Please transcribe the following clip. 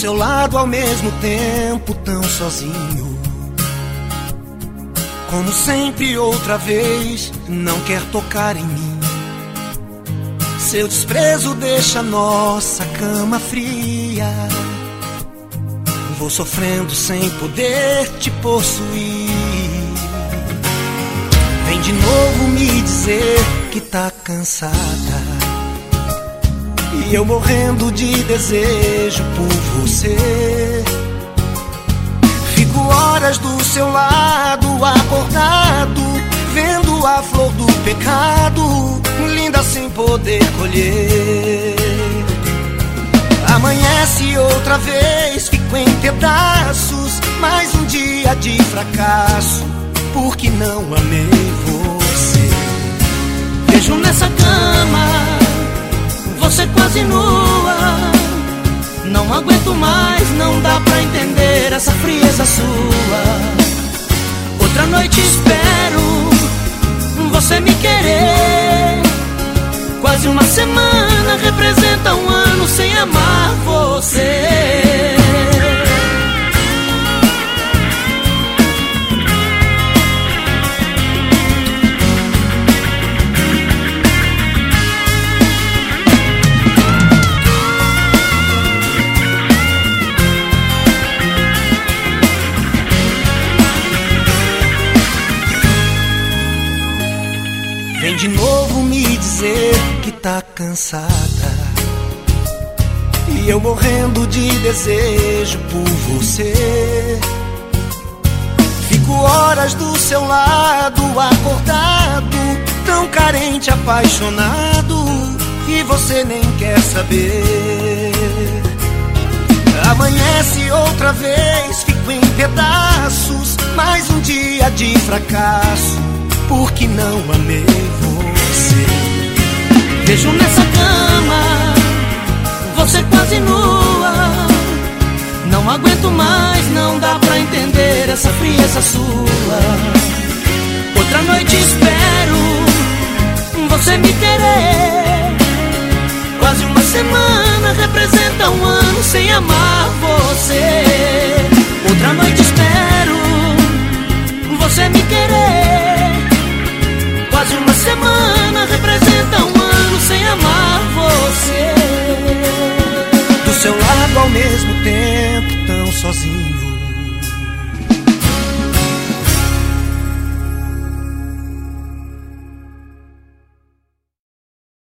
seu lado ao mesmo tempo tão sozinho. Como sempre, outra vez, não quer tocar em mim. Seu desprezo deixa nossa cama fria. Vou sofrendo sem poder te possuir. Vem de novo me dizer que tá cansada. E eu morrendo de desejo por você. Fico horas do seu lado, acordado, vendo a flor do pecado, linda sem poder colher. Amanhece outra vez, fico em pedaços, mais um dia de fracasso, porque não amei você. Aguento mais, não dá pra entender essa frieza sua. Outra noite espero você me querer. Quase uma semana representa um ano sem amar você. Vem de novo me dizer que tá cansada. E eu morrendo de desejo por você. Fico horas do seu lado, acordado, tão carente, apaixonado. E você nem quer saber. Amanhece outra vez, fico em pedaços. Mais um dia de fracasso porque não amei você. Vejo nessa cama, você quase nua. Não aguento mais, não dá pra entender essa frieza sua. Outra noite espero você me querer. Quase uma semana representa um ano sem amar você. Seu lado ao mesmo tempo, tão sozinho.